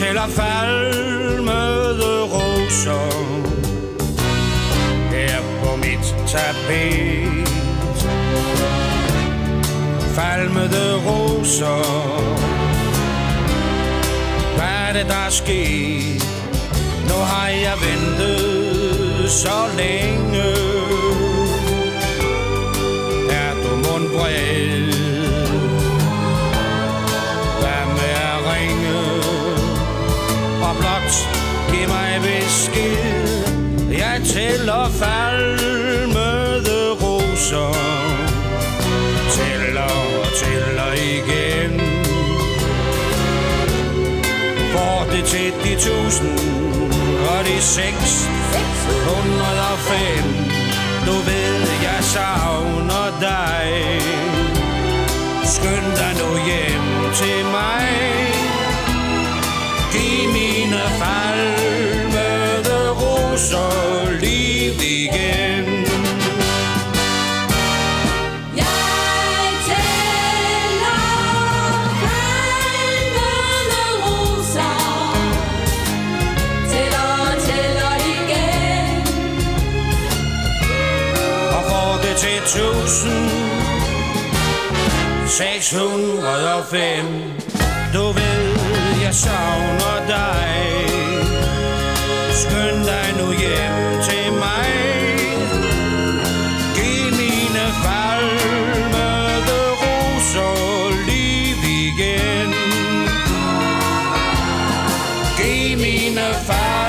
til tæller falmede roser Her på mit tapet Falmede roser Hvad er det der er sket? Nu har jeg ventet så længe Og blot giv mig besked. Jeg tæller falmede roser Tæller og tæller igen. Får det til de tusind og de seks 105 Du ved, jeg savner dig. Skynd dig nu hjem. Til tusind 605 Du ved, jeg savner dig. Skynd dig nu hjem til mig. Giv mine falmede roser liv igen. Giv mine falmede